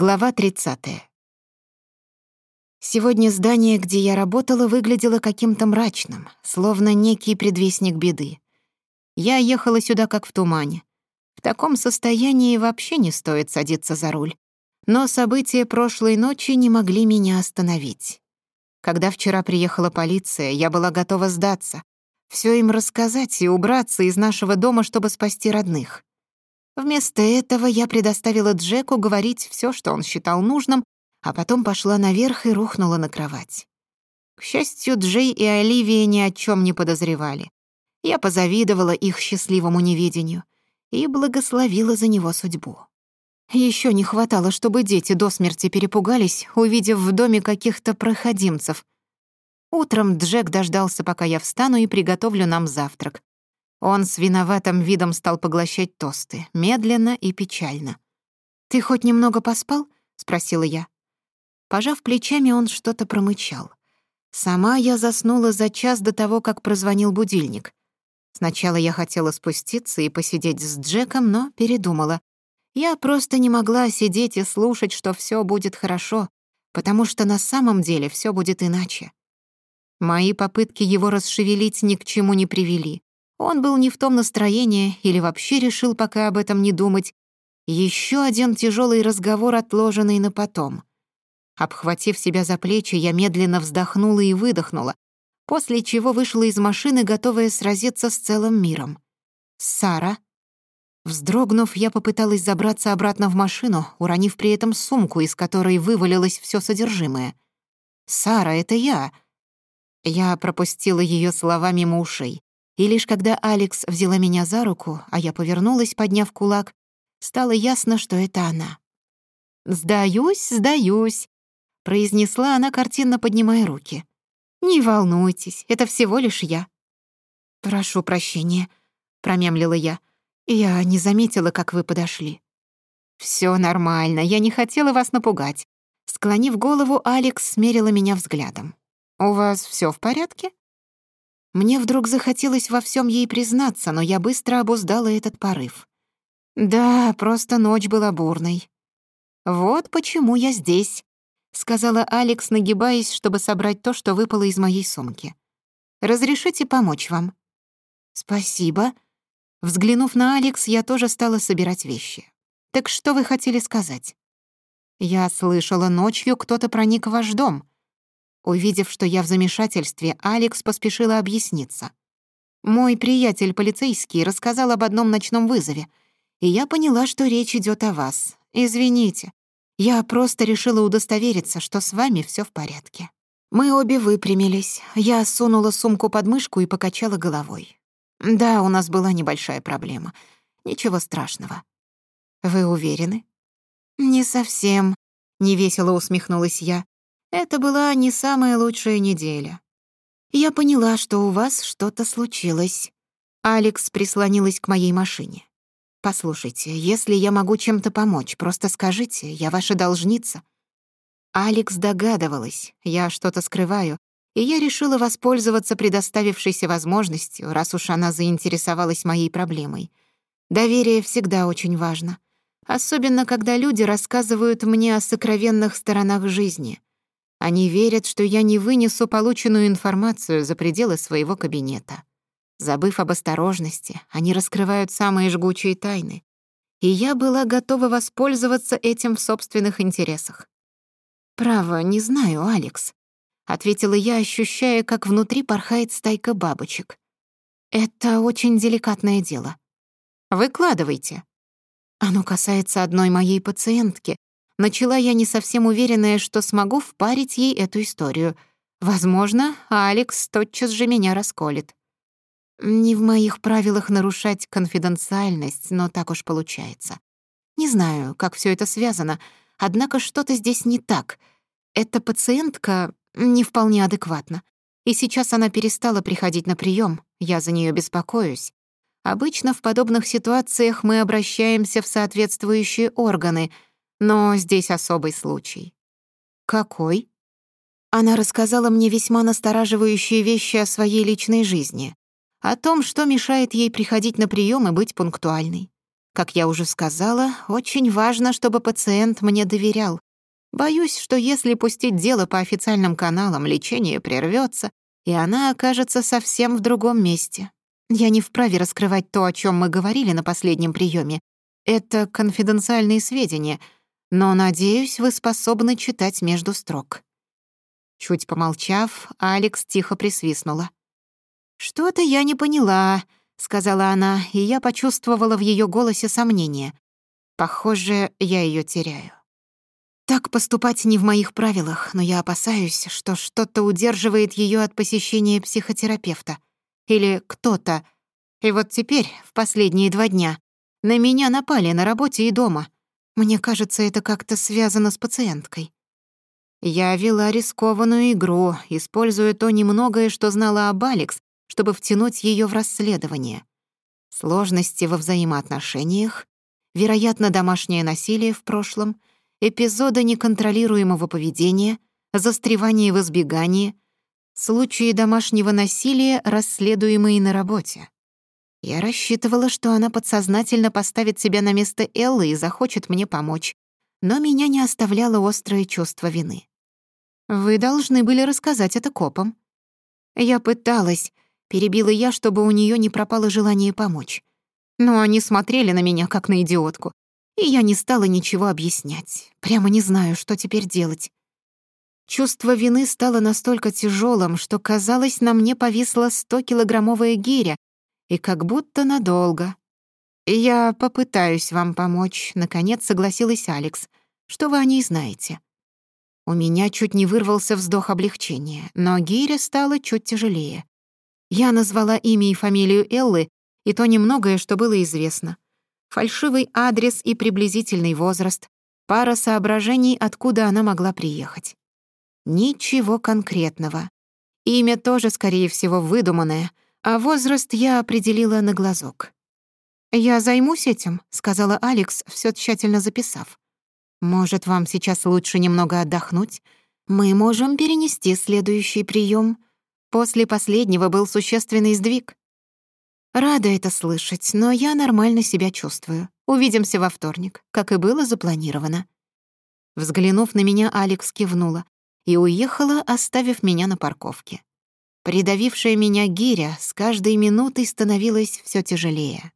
Глава 30. Сегодня здание, где я работала, выглядело каким-то мрачным, словно некий предвестник беды. Я ехала сюда как в тумане. В таком состоянии вообще не стоит садиться за руль. Но события прошлой ночи не могли меня остановить. Когда вчера приехала полиция, я была готова сдаться, все им рассказать и убраться из нашего дома, чтобы спасти родных. Вместо этого я предоставила Джеку говорить все, что он считал нужным, а потом пошла наверх и рухнула на кровать. К счастью, Джей и Оливия ни о чем не подозревали. Я позавидовала их счастливому неведению и благословила за него судьбу. Еще не хватало, чтобы дети до смерти перепугались, увидев в доме каких-то проходимцев. Утром Джек дождался, пока я встану и приготовлю нам завтрак, он с виноватым видом стал поглощать тосты, медленно и печально. «Ты хоть немного поспал?» — спросила я. Пожав плечами, он что-то промычал. Сама я заснула за час до того, как прозвонил будильник. Сначала я хотела спуститься и посидеть с Джеком, но передумала. Я просто не могла сидеть и слушать, что все будет хорошо, потому что на Он был не в том настроении или вообще решил пока об этом не думать. Еще один тяжелый разговор, отложенный на потом. Обхватив себя за плечи, я медленно вздохнула и выдохнула, после чего вышла из машины, готовая сразиться с целым миром. «Сара?» Вздрогнув, я попыталась забраться обратно в машину, уронив при этом сумку, из которой вывалилось все содержимое. «Сара, это я!» Я пропустила ее слова мимо ушей. И лишь когда Алекс взяла меня за руку, а я повернулась, подняв кулак, стало ясно, что это она. «Сдаюсь, сдаюсь», — произнесла она, картинно поднимая руки. «Не волнуйтесь, это всего лишь я». «Прошу прощения», — промямлила я. «Я не заметила, как вы подошли». Все нормально, я не хотела вас напугать». Склонив голову, Алекс смерила меня взглядом. «У Мне вдруг захотелось во всем ей признаться, но я быстро обуздала этот порыв. «Да, просто ночь была бурной». «Вот почему я здесь», — сказала Алекс, нагибаясь, чтобы собрать то, что выпало из моей сумки. «Разрешите помочь вам?» «Спасибо». Взглянув на Алекс, я тоже стала собирать вещи. «Так что вы хотели сказать?» «Я слышала, ночью кто-то проник в ваш дом. Увидев, что я в замешательстве, Алекс поспешила объясниться. Мой приятель полицейский рассказал об одном ночном вызове, и я поняла, что речь идет о вас. Извините, я просто решила удостовериться, что с вами все в порядке. Мы обе выпрямились. Я сунула сумку под мышку и покачала головой. Да, у нас была небольшая проблема. Ничего страшного. Вы уверены? Не совсем, невесело усмехнулась я. Это была не самая лучшая неделя. Я поняла, что у вас что-то случилось. Алекс прислонилась к моей машине. «Послушайте, если я могу чем-то помочь, просто скажите, я ваша должница». Алекс догадывалась, я что-то скрываю, и я решила воспользоваться предоставившейся возможностью, раз уж она заинтересовалась моей проблемой. Доверие всегда очень важно, особенно когда люди рассказывают мне о сокровенных сторонах жизни. Они верят, что я не вынесу полученную информацию за пределы своего кабинета. Забыв об осторожности, они раскрывают самые жгучие тайны. И я была готова воспользоваться этим в собственных интересах. «Право, не знаю, Алекс», — ответила я, ощущая, как внутри порхает стайка бабочек. «Это очень деликатное дело. Выкладывайте». Оно касается одной моей пациентки, Начала я не совсем уверенная, что смогу впарить ей эту историю. Возможно, Алекс тотчас же меня расколет. Не в моих правилах нарушать конфиденциальность, но так уж получается. Не знаю, как все это связано, однако что-то здесь не так. Эта пациентка не вполне адекватна. И сейчас она перестала приходить на прием. я за нее беспокоюсь. Обычно в подобных ситуациях мы обращаемся в соответствующие органы — но здесь особый случай. Какой? Она рассказала мне весьма настораживающие вещи о своей личной жизни, о том, что мешает ей приходить на прием и быть пунктуальной. К Как я уже сказала, очень важно, чтобы пациент мне доверял. Боюсь, что если пустить дело по официальным каналам, лечение прервется, и она окажется совсем в другом месте. Я не вправе раскрывать то, о чем мы говорили на последнем приеме. Это конфиденциальные сведения, но, надеюсь, вы способны читать между строк». Чуть помолчав, Алекс тихо присвистнула. «Что-то я не поняла», — сказала она, и я почувствовала в ее голосе сомнение. «Похоже, я ее теряю». Так поступать не в моих правилах, но я опасаюсь, что что-то удерживает ее от посещения психотерапевта. Или кто-то. И вот теперь, в последние два дня, на меня напали на работе и дома — мне кажется, это как-то связано с пациенткой. Я вела рискованную игру, используя то немногое, что знала об Алекс, чтобы втянуть ее в расследование. Сложности во взаимоотношениях, вероятно, домашнее насилие в прошлом, эпизоды неконтролируемого поведения, застревание в избегании, случаи домашнего насилия, расследуемые на работе. Я рассчитывала, что она подсознательно поставит себя на место Эллы и захочет мне помочь, но меня не оставляло острое чувство вины. Вы должны были рассказать это копам. Я пыталась, перебила я, чтобы у нее не пропало желание помочь. Но они смотрели на меня, как на идиотку, и я не стала ничего объяснять. Прямо не знаю, что теперь делать. Чувство вины стало настолько тяжелым, что, казалось, на мне повисла 100-килограммовая гиря, и как будто надолго. «Я попытаюсь вам помочь», — наконец согласилась Алекс. «Что вы о ней знаете?» У меня чуть не вырвался вздох облегчения, но гиря стала чуть тяжелее. Я назвала имя и фамилию Эллы, и то немногое, что было известно. Фальшивый адрес и приблизительный возраст, пара соображений, откуда она могла приехать. Ничего конкретного. Имя тоже, скорее всего, выдуманное — а возраст я определила на глазок. «Я займусь этим», — сказала Алекс, все тщательно записав. «Может, вам сейчас лучше немного отдохнуть? Мы можем перенести следующий прием. После последнего был существенный сдвиг». Рада это слышать, но я нормально себя чувствую. Увидимся во вторник, как и было запланировано. Взглянув на меня, Алекс кивнула и уехала, оставив меня на парковке. Придавившая меня гиря с каждой минутой становилась все тяжелее.